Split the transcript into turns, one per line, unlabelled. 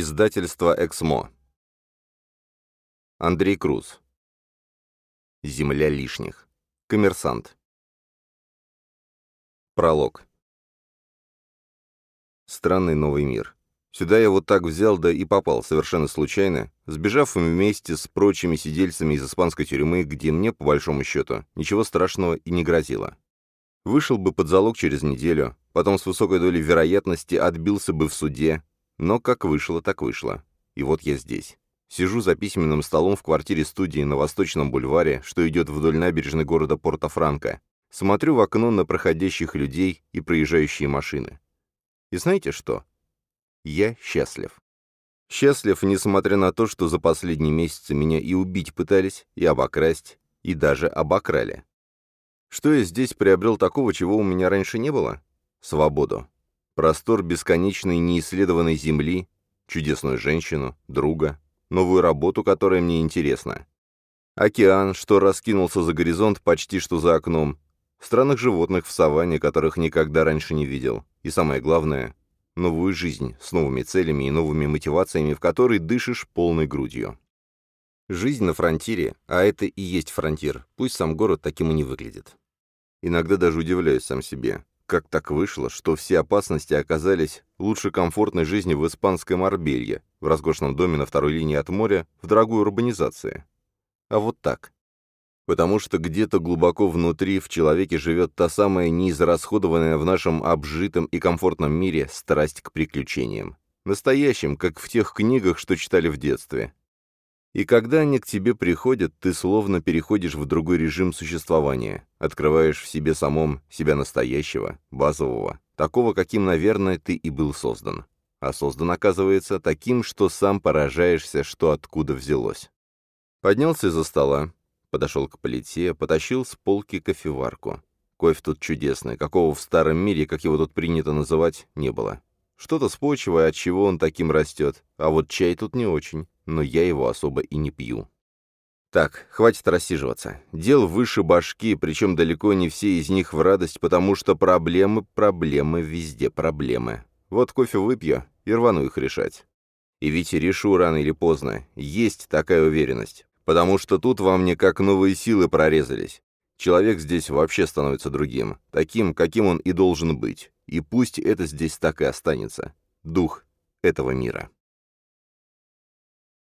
Издательство «Эксмо». Андрей Круз. Земля лишних. Коммерсант. Пролог. Странный новый мир. Сюда я вот так взял, да и попал, совершенно случайно, сбежав вместе с прочими сидельцами из испанской тюрьмы, где мне, по большому счету, ничего страшного и не грозило. Вышел бы под залог через неделю, потом с высокой долей вероятности отбился бы в суде, но как вышло, так вышло. И вот я здесь. Сижу за письменным столом в квартире-студии на Восточном бульваре, что идет вдоль набережной города Порто-Франко. Смотрю в окно на проходящих людей и проезжающие машины. И знаете что? Я счастлив. Счастлив, несмотря на то, что за последние месяцы меня и убить пытались, и обокрасть, и даже обокрали. Что я здесь приобрел такого, чего у меня раньше не было? Свободу простор бесконечной неисследованной земли, чудесную женщину, друга, новую работу, которая мне интересна. Океан, что раскинулся за горизонт почти что за окном, странных животных в саванне, которых никогда раньше не видел, и самое главное, новую жизнь с новыми целями и новыми мотивациями, в которой дышишь полной грудью. Жизнь на фронтире, а это и есть фронтир, пусть сам город таким и не выглядит. Иногда даже удивляюсь сам себе. Как так вышло, что все опасности оказались лучше комфортной жизни в испанской Марбелье, в роскошном доме на второй линии от моря, в дорогой урбанизации? А вот так. Потому что где-то глубоко внутри в человеке живет та самая неизрасходованная в нашем обжитом и комфортном мире страсть к приключениям. Настоящим, как в тех книгах, что читали в детстве. И когда они к тебе приходят, ты словно переходишь в другой режим существования, открываешь в себе самом себя настоящего, базового, такого, каким, наверное, ты и был создан. А создан, оказывается, таким, что сам поражаешься, что откуда взялось. Поднялся из-за стола, подошел к плите, потащил с полки кофеварку. Кофе тут чудесный, какого в старом мире, как его тут принято называть, не было. Что-то с почвой, от чего он таким растет, а вот чай тут не очень но я его особо и не пью. Так, хватит рассиживаться. Дел выше башки, причем далеко не все из них в радость, потому что проблемы, проблемы, везде проблемы. Вот кофе выпью и рвану их решать. И ведь решу рано или поздно. Есть такая уверенность. Потому что тут во мне как новые силы прорезались. Человек здесь вообще становится другим. Таким, каким он и должен быть. И пусть это здесь так и останется. Дух этого мира.